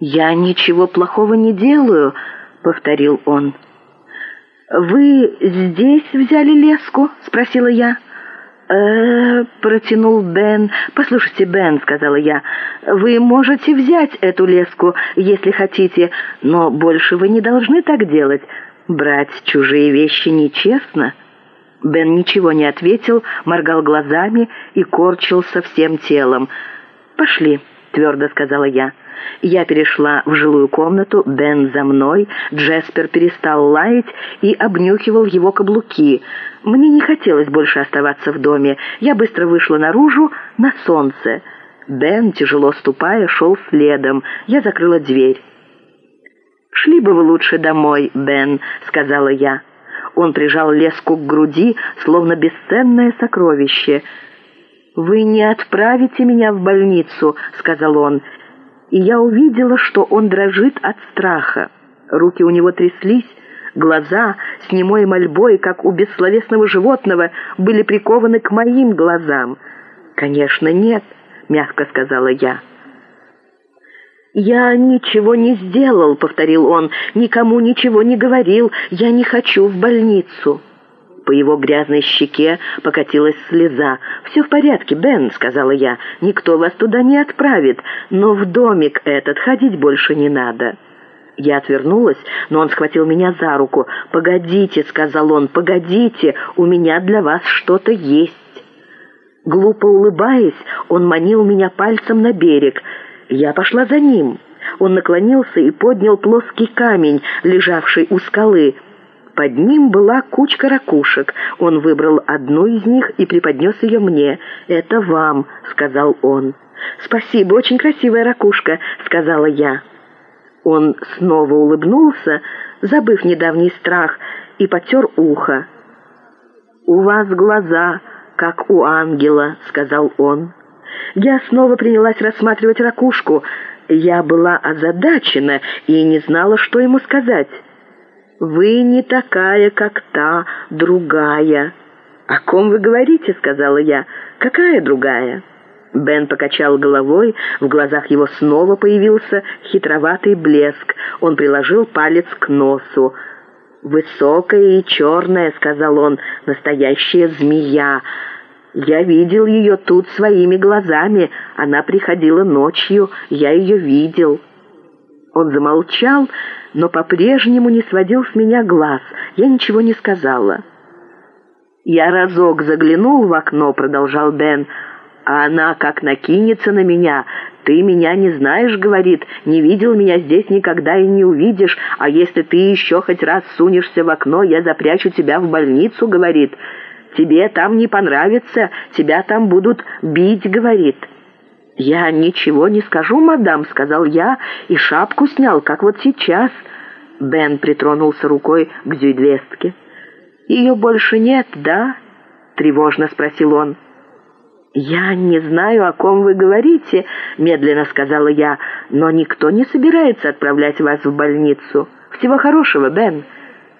«Я ничего плохого не делаю», — повторил он. «Вы здесь взяли леску?» — спросила я. «Э-э-э», протянул Ben. «Послушайте, Ben», — сказала я, — «вы можете взять эту леску, если хотите, но больше вы не должны так делать. Брать чужие вещи нечестно». Бен ничего не ответил, моргал глазами и корчился всем телом. «Пошли», — твердо сказала я. Я перешла в жилую комнату, Ben за мной,Еспер перестал лаять и обнюхивал его каблуки. Мне не хотелось больше оставаться в доме. Я быстро вышла наружу на солнце. Ben, тяжело ступая, шел следом. Я закрыла дверь. «Шли бы вы лучше домой, Ben», — сказала я. Он прижал леску к груди, словно бесценное сокровище. «Вы не отправите меня в больницу», — сказал он, — и я увидела, что он дрожит от страха. Руки у него тряслись, глаза с немой мольбой, как у бессловесного животного, были прикованы к моим глазам. «Конечно, нет», — мягко сказала я. «Я ничего не сделал», — повторил он, — «никому ничего не говорил, я не хочу в больницу». По его грязной щеке покатилась слеза. «Все в порядке, Ben», — сказала я. «Никто вас туда не отправит, но в домик этот ходить больше не надо». Я отвернулась, но он схватил меня за руку. «Погодите», — сказал он, — «погодите, у меня для вас что-то есть». Глупо улыбаясь, он манил меня пальцем на берег. Я пошла за ним. Он наклонился и поднял плоский камень, лежавший у скалы. Под ним была кучка ракушек. Он выбрал одну из них и преподнес ее мне. «Это вам», — сказал он. «Спасибо, очень красивая ракушка», — сказала я. Он снова улыбнулся, забыв недавний страх, и потер ухо. «У вас глаза, как у ангела», — сказал он. Я снова принялась рассматривать ракушку. Я была озадачена и не знала, что ему сказать. «Вы не такая, как та, другая». «О ком вы говорите?» — сказала я. «Какая другая?»Бен покачал головой, в глазах его снова появился хитроватый блеск. Он приложил палец к носу. «Высокая и черная», — сказал он, — «настоящая змея. Я видел ее тут своими глазами. Она приходила ночью, я ее видел». Он замолчал, но по-прежнему не сводил с меня глаз. Я ничего не сказала. «Я разок заглянул в окно», — продолжал Бен, — «а она как накинется на меня. Ты меня не знаешь, — говорит, — не видел меня здесь никогда и не увидишь, а если ты еще хоть раз сунешься в окно, я запрячу тебя в больницу, — говорит. Тебе там не понравится, тебя там будут бить, — говорит». «Я ничего не скажу, мадам», — сказал я, и шапку снял, как вот сейчас. Бен притронулся рукой к зюйдвестке. «Ее больше нет, да?» — тревожно спросил он. «Я не знаю, о ком вы говорите», — медленно сказала я, «но никто не собирается отправлять вас в больницу. Всего хорошего, Бен».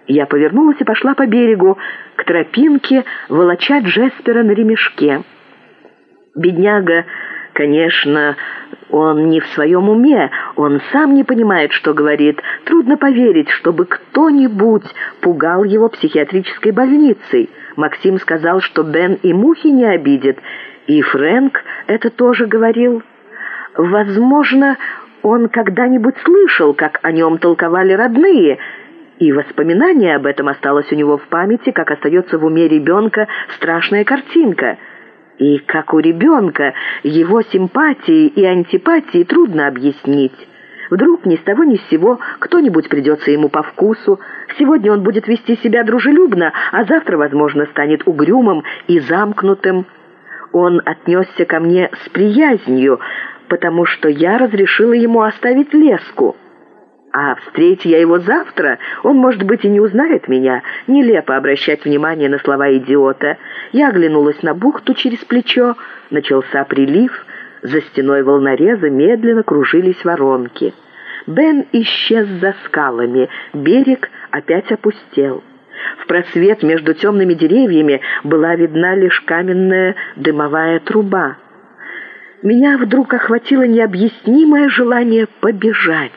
Я повернулась и пошла по берегу, к тропинке, волоча Джеспера на ремешке. Бедняга Конечно, он не в своем уме, он сам не понимает, что говорит. Трудно поверить, чтобы кто-нибудь пугал его психиатрической больницей. Максим сказал, чтоЕн и мухи не обидит, иК это тоже говорил. Возможно, он когда-нибудь слышал, как о нем толковали родные, и воспоминание об этом осталось у него в памяти, как остается в уме ребенка страшная картинка — и, как у ребенка, его симпатии и антипатии трудно объяснить. Вдруг ни с того ни с сего кто-нибудь придется ему по вкусу. Сегодня он будет вести себя дружелюбно, а завтра, возможно, станет угрюмым и замкнутым. Он отнесся ко мне с приязнью, потому что я разрешила ему оставить леску. А встреть я его завтра, он, может быть, и не узнает меня. Нелепо обращать внимание на слова идиота. Я оглянулась на бухту через плечо. Начался прилив. За стеной волнореза медленно кружились воронки. Бен исчез за скалами. Берег опять опустел. В просвет между темными деревьями была видна лишь каменная дымовая труба. меня вдруг охватило необъяснимое желание побежать.